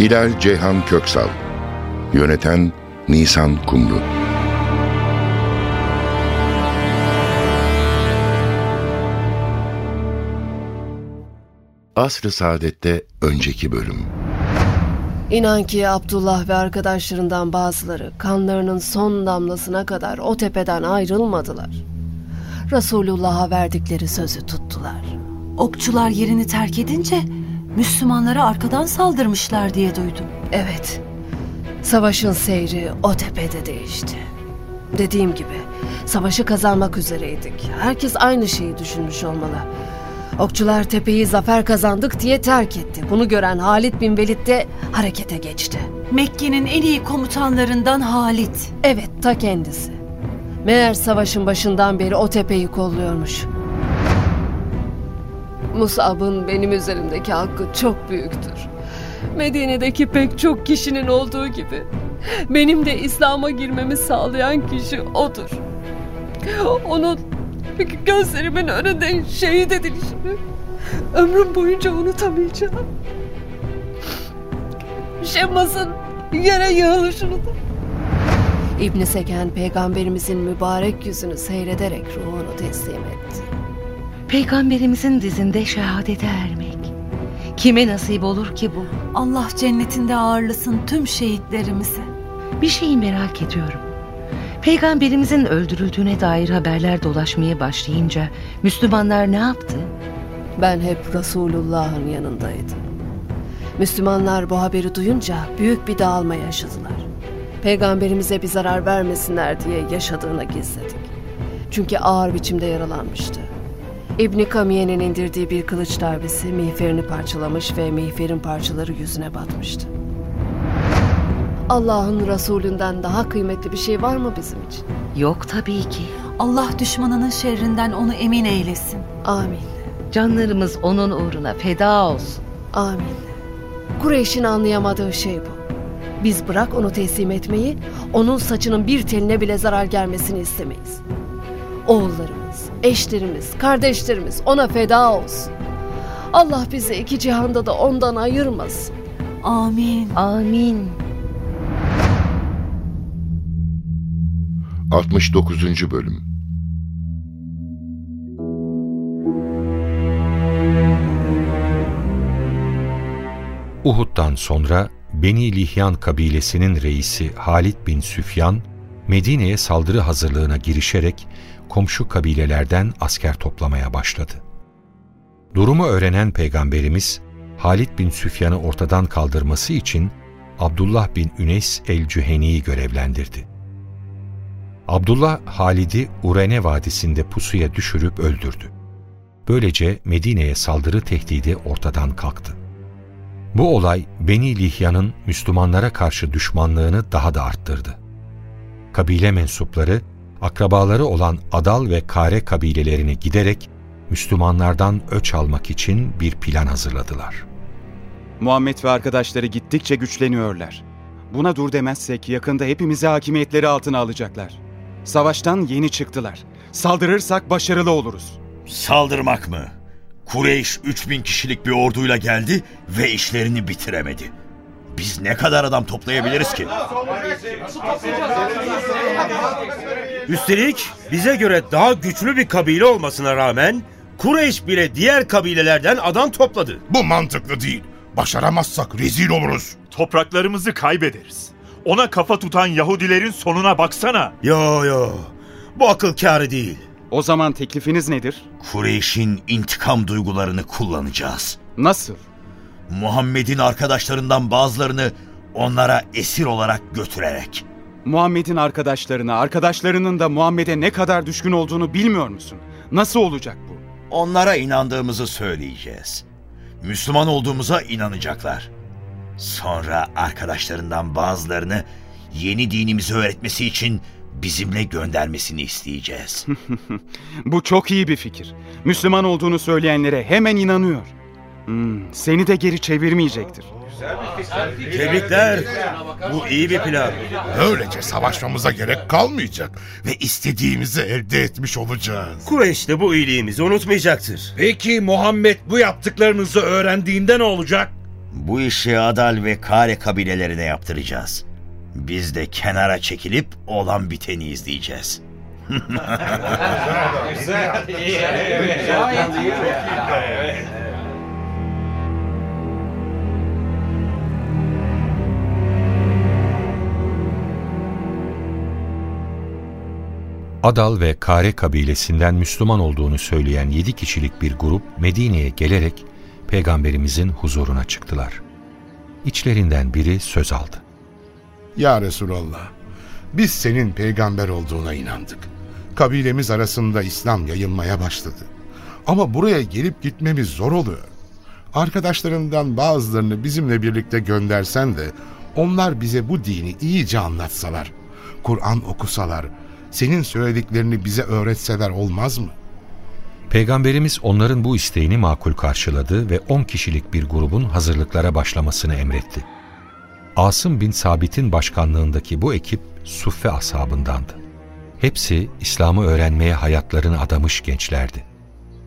Hilal Ceyhan Köksal Yöneten Nisan Kumru Asr-ı Saadet'te önceki bölüm İnan ki Abdullah ve arkadaşlarından bazıları kanlarının son damlasına kadar o tepeden ayrılmadılar. Resulullah'a verdikleri sözü tuttular. Okçular yerini terk edince Müslümanlara arkadan saldırmışlar diye duydum. Evet, savaşın seyri o tepede değişti. Dediğim gibi, savaşı kazanmak üzereydik. Herkes aynı şeyi düşünmüş olmalı. Okçular tepeyi zafer kazandık diye terk etti. Bunu gören Halid bin Velid de harekete geçti. Mekke'nin en iyi komutanlarından Halit. Evet, ta kendisi. Meğer savaşın başından beri o tepeyi kolluyormuş. Musab'ın benim üzerimdeki hakkı çok büyüktür. Medine'deki pek çok kişinin olduğu gibi benim de İslam'a girmemi sağlayan kişi odur. Onun gözlerimin önünde şehit edilişini ömrüm boyunca unutamayacağım. Şemmas'ın yere yığılışını da. İbn Seken peygamberimizin mübarek yüzünü seyrederek ruhunu teslim etti. Peygamberimizin dizinde şehadete ermek. Kime nasip olur ki bu? Allah cennetinde ağırlasın tüm şehitlerimizi. Bir şeyi merak ediyorum. Peygamberimizin öldürüldüğüne dair haberler dolaşmaya başlayınca Müslümanlar ne yaptı? Ben hep Resulullah'ın yanındaydım. Müslümanlar bu haberi duyunca büyük bir dağılma yaşadılar. Peygamberimize bir zarar vermesinler diye yaşadığını gizledik. Çünkü ağır biçimde yaralanmıştı. İbni Kamiye'nin indirdiği bir kılıç darbesi miğferini parçalamış ve miğferin parçaları yüzüne batmıştı. Allah'ın Resulünden daha kıymetli bir şey var mı bizim için? Yok tabii ki. Allah düşmanının şerrinden onu emin eylesin. Amin. Canlarımız onun uğruna feda olsun. Amin. Kureyş'in anlayamadığı şey bu. Biz bırak onu teslim etmeyi, onun saçının bir teline bile zarar gelmesini istemeyiz. Oğullarımız, eşlerimiz, kardeşlerimiz ona feda olsun. Allah bizi iki cihanda da ondan ayırmasın. Amin. Amin. 69. Bölüm Uhud'dan sonra Beni Lihyan kabilesinin reisi Halid bin Süfyan, Medine'ye saldırı hazırlığına girişerek komşu kabilelerden asker toplamaya başladı. Durumu öğrenen Peygamberimiz, Halid bin Süfyan'ı ortadan kaldırması için Abdullah bin Üneys el-Cüheni'yi görevlendirdi. Abdullah Halid'i Urene Vadisi'nde pusuya düşürüp öldürdü. Böylece Medine'ye saldırı tehdidi ortadan kalktı. Bu olay Beni Lihya'nın Müslümanlara karşı düşmanlığını daha da arttırdı. Kabile mensupları, akrabaları olan Adal ve Kare kabilelerine giderek Müslümanlardan öç almak için bir plan hazırladılar. Muhammed ve arkadaşları gittikçe güçleniyorlar. Buna dur demezsek yakında hepimizi hakimiyetleri altına alacaklar. Savaştan yeni çıktılar. Saldırırsak başarılı oluruz. Saldırmak mı? Kureyş 3000 kişilik bir orduyla geldi ve işlerini bitiremedi. Biz ne kadar adam toplayabiliriz ki? Üstelik bize göre daha güçlü bir kabile olmasına rağmen Kureyş bile diğer kabilelerden adam topladı. Bu mantıklı değil. Başaramazsak rezil oluruz. Topraklarımızı kaybederiz. Ona kafa tutan Yahudilerin sonuna baksana. Yo yo. Bu akıl kârı değil. O zaman teklifiniz nedir? Kureyş'in intikam duygularını kullanacağız. Nasıl? Muhammed'in arkadaşlarından bazılarını onlara esir olarak götürerek. Muhammed'in arkadaşlarına, arkadaşlarının da Muhammed'e ne kadar düşkün olduğunu bilmiyor musun? Nasıl olacak bu? Onlara inandığımızı söyleyeceğiz. Müslüman olduğumuza inanacaklar. Sonra arkadaşlarından bazılarını yeni dinimizi öğretmesi için bizimle göndermesini isteyeceğiz. Bu çok iyi bir fikir. Müslüman olduğunu söyleyenlere hemen inanıyor. Hmm, seni de geri çevirmeyecektir. Tebrikler. Bu iyi bir plan. Böylece savaşmamıza gerek kalmayacak ve istediğimizi elde etmiş olacağız. Kureyş de bu iyiliğimizi unutmayacaktır. Peki Muhammed bu yaptıklarınızı öğrendiğinde ne olacak? Bu işi Adal ve Kare kabilelerine yaptıracağız. Biz de kenara çekilip olan biteni izleyeceğiz. Adal ve Kare kabilesinden Müslüman olduğunu söyleyen yedi kişilik bir grup Medine'ye gelerek Peygamberimizin huzuruna çıktılar. İçlerinden biri söz aldı. Ya Resulallah, biz senin peygamber olduğuna inandık. Kabilemiz arasında İslam yayılmaya başladı. Ama buraya gelip gitmemiz zor oluyor. Arkadaşlarından bazılarını bizimle birlikte göndersen de onlar bize bu dini iyice anlatsalar, Kur'an okusalar, senin söylediklerini bize öğretseler olmaz mı? Peygamberimiz onların bu isteğini makul karşıladı ve 10 kişilik bir grubun hazırlıklara başlamasını emretti. Asım bin Sabit'in başkanlığındaki bu ekip Suffe ashabındandı. Hepsi İslam'ı öğrenmeye hayatlarını adamış gençlerdi.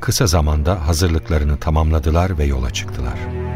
Kısa zamanda hazırlıklarını tamamladılar ve yola çıktılar.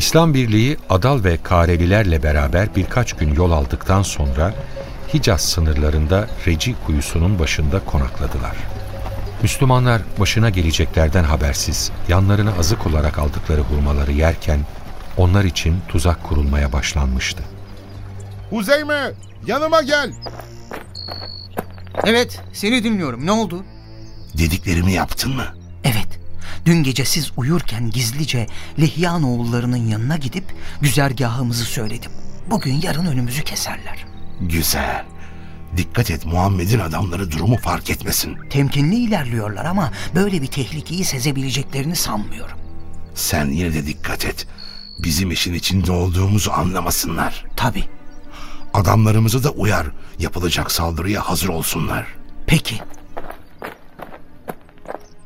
İslam Birliği Adal ve Karelilerle beraber birkaç gün yol aldıktan sonra Hicaz sınırlarında Reci kuyusunun başında konakladılar. Müslümanlar başına geleceklerden habersiz yanlarına azık olarak aldıkları hurmaları yerken onlar için tuzak kurulmaya başlanmıştı. Huzeyme yanıma gel. Evet seni dinliyorum ne oldu? Dediklerimi yaptın mı? Evet dün gece siz uyurken gizlice Lihyan oğullarının yanına gidip güzergahımızı söyledim. Bugün yarın önümüzü keserler. Güzel. Dikkat et Muhammed'in adamları durumu fark etmesin. Temkinli ilerliyorlar ama böyle bir tehlikeyi sezebileceklerini sanmıyorum. Sen yine de dikkat et. Bizim işin içinde olduğumuzu anlamasınlar. Tabii. Adamlarımızı da uyar. Yapılacak saldırıya hazır olsunlar. Peki.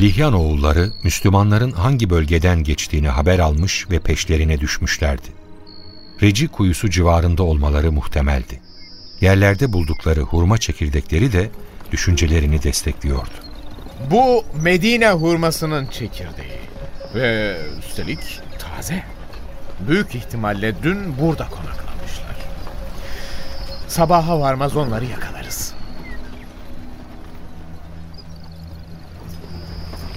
Lihyan oğulları Müslümanların hangi bölgeden geçtiğini haber almış ve peşlerine düşmüşlerdi. Reci kuyusu civarında olmaları muhtemeldi. Yerlerde buldukları hurma çekirdekleri de düşüncelerini destekliyordu. Bu Medine hurmasının çekirdeği. Ve üstelik taze. Büyük ihtimalle dün burada konaklamışlar. Sabaha varmaz onları yakalarız.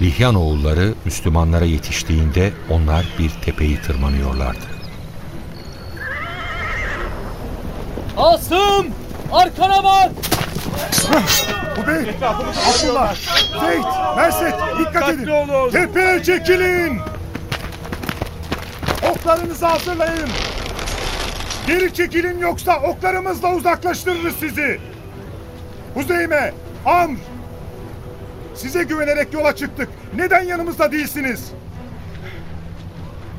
Lihyan oğulları Müslümanlara yetiştiğinde onlar bir tepeyi tırmanıyorlardı. Asım! Arkana bak! Ubey, Abdullah, Zeyd, Merset dikkat edin. Tepeye çekilin. Oklarınızı hazırlayın. Geri çekilin yoksa oklarımızla uzaklaştırırız sizi. Huzeyme, Amr. Size güvenerek yola çıktık. Neden yanımızda değilsiniz?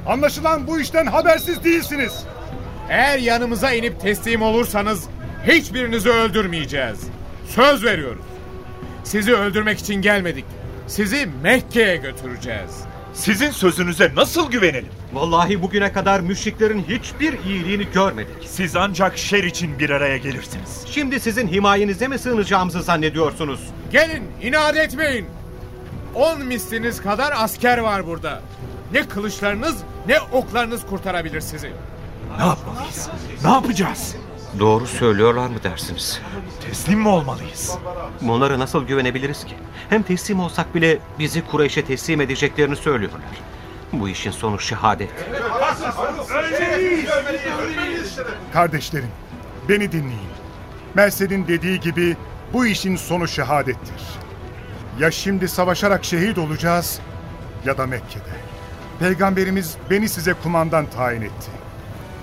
Anlaşılan bu işten habersiz değilsiniz. Eğer yanımıza inip teslim olursanız hiçbirinizi öldürmeyeceğiz. Söz veriyoruz. Sizi öldürmek için gelmedik. Sizi Mekke'ye götüreceğiz. Sizin sözünüze nasıl güvenelim? Vallahi bugüne kadar müşriklerin hiçbir iyiliğini görmedik. Siz ancak şer için bir araya gelirsiniz. Şimdi sizin himayenize mi sığınacağımızı zannediyorsunuz? Gelin inat etmeyin. On misliniz kadar asker var burada. Ne kılıçlarınız ne oklarınız kurtarabilir sizi. Ne yapmalıyız? Ne yapacağız? Doğru söylüyorlar mı dersiniz? Teslim mi olmalıyız? Onlara nasıl güvenebiliriz ki? Hem teslim olsak bile bizi Kureyş'e teslim edeceklerini söylüyorlar. Bu işin sonu şehadet. Kardeşlerim, beni dinleyin. Mersed'in dediği gibi bu işin sonu şehadettir. Ya şimdi savaşarak şehit olacağız ya da Mekke'de. Peygamberimiz beni size kumandan tayin etti.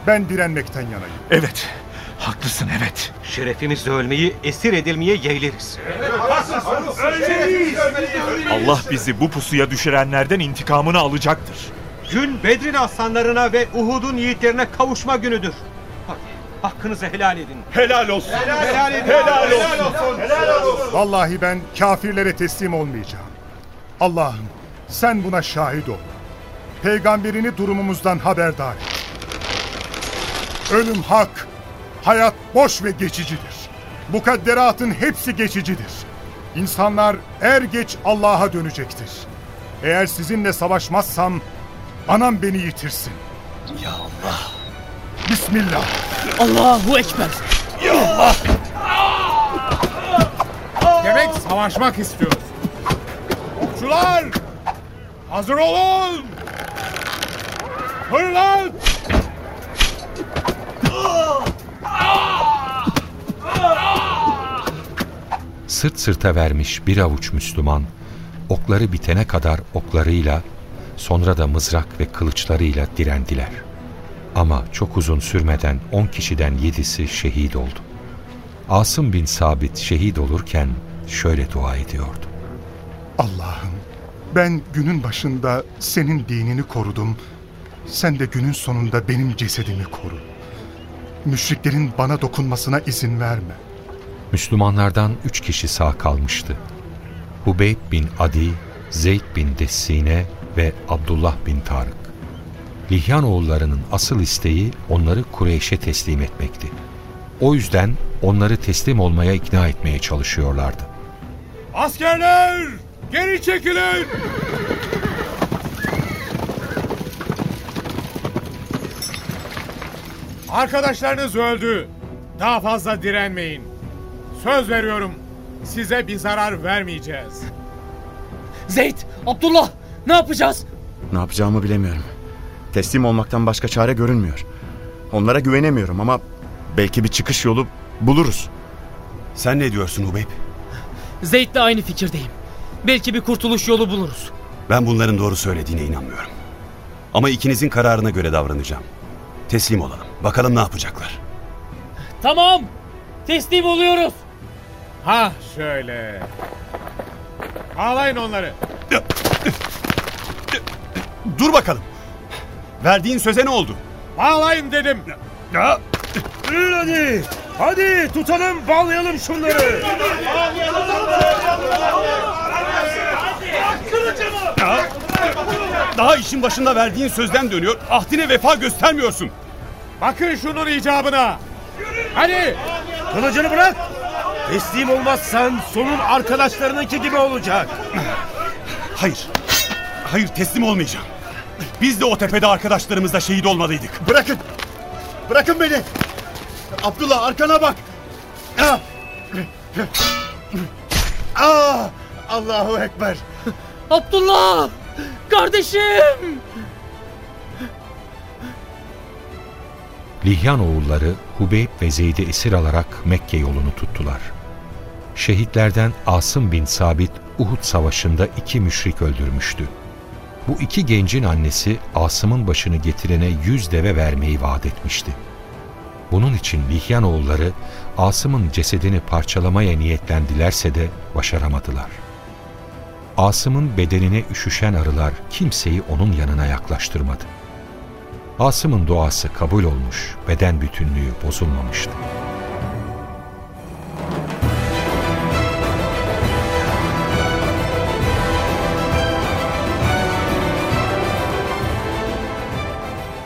Ben direnmekten yanayım. Evet, Haklısın evet. Şerefimizle ölmeyi, esir edilmeye yeğleriz. Allah bizi bu pusuya düşürenlerden intikamını alacaktır. Gün Bedir'in aslanlarına ve Uhud'un yiğitlerine kavuşma günüdür. Hadi hakkınızı helal edin. Helal olsun. Helal, edin. Helal olsun. Helal olsun. Vallahi ben kafirlere teslim olmayacağım. Allah'ım sen buna şahit ol. Peygamberini durumumuzdan haberdar et. Ölüm hak, hayat boş ve geçicidir. Mukadderatın hepsi geçicidir. İnsanlar er geç Allah'a dönecektir. Eğer sizinle savaşmazsam anam beni yitirsin. Ya Allah. Bismillah. Allahu Ekber. Ya Allah. Demek savaşmak istiyoruz. Okçular! Hazır olun! Fırlat! Sırt sırta vermiş bir avuç Müslüman, okları bitene kadar oklarıyla, sonra da mızrak ve kılıçlarıyla direndiler. Ama çok uzun sürmeden on kişiden yedisi şehit oldu. Asım bin Sabit şehit olurken şöyle dua ediyordu. Allah'ım ben günün başında senin dinini korudum. Sen de günün sonunda benim cesedimi koru. Müşriklerin bana dokunmasına izin verme. Müslümanlardan üç kişi sağ kalmıştı. Hubeyb bin Adi, Zeyd bin Dessine ve Abdullah bin Tarık. Lihyan oğullarının asıl isteği onları Kureyş'e teslim etmekti. O yüzden onları teslim olmaya ikna etmeye çalışıyorlardı. Askerler! Geri çekilin! Arkadaşlarınız öldü. Daha fazla direnmeyin. Söz veriyorum. Size bir zarar vermeyeceğiz. Zeyd, Abdullah ne yapacağız? Ne yapacağımı bilemiyorum. Teslim olmaktan başka çare görünmüyor. Onlara güvenemiyorum ama belki bir çıkış yolu buluruz. Sen ne diyorsun Hubeyb? Zeyd'le aynı fikirdeyim. Belki bir kurtuluş yolu buluruz. Ben bunların doğru söylediğine inanmıyorum. Ama ikinizin kararına göre davranacağım. Teslim olalım. Bakalım ne yapacaklar. Tamam. Teslim oluyoruz. Ha şöyle. Ağlayın onları. Dur bakalım. Verdiğin söze ne oldu? Bağlayın dedim. Ya. Yürü hadi. Hadi tutalım bağlayalım şunları. Ya. Daha işin başında verdiğin sözden dönüyor. Ahdine vefa göstermiyorsun. Bakın şunun icabına. Hadi. Kılıcını bırak. Teslim olmazsan sonun arkadaşlarınınki gibi olacak. Hayır. Hayır teslim olmayacağım. Biz de o tepede arkadaşlarımızla şehit olmalıydık. Bırakın. Bırakın beni. Abdullah arkana bak. Ah. Ah. Allahu Ekber. Abdullah! Kardeşim! Lihyan oğulları Hubeyb ve Zeyd'i esir alarak Mekke yolunu tuttular. Şehitlerden Asım bin Sabit Uhud savaşında iki müşrik öldürmüştü. Bu iki gencin annesi Asım'ın başını getirene yüz deve vermeyi vaat etmişti. Bunun için Lihyan oğulları Asım'ın cesedini parçalamaya niyetlendilerse de başaramadılar. Asım'ın bedenine üşüşen arılar kimseyi onun yanına yaklaştırmadı. Asım'ın duası kabul olmuş, beden bütünlüğü bozulmamıştı.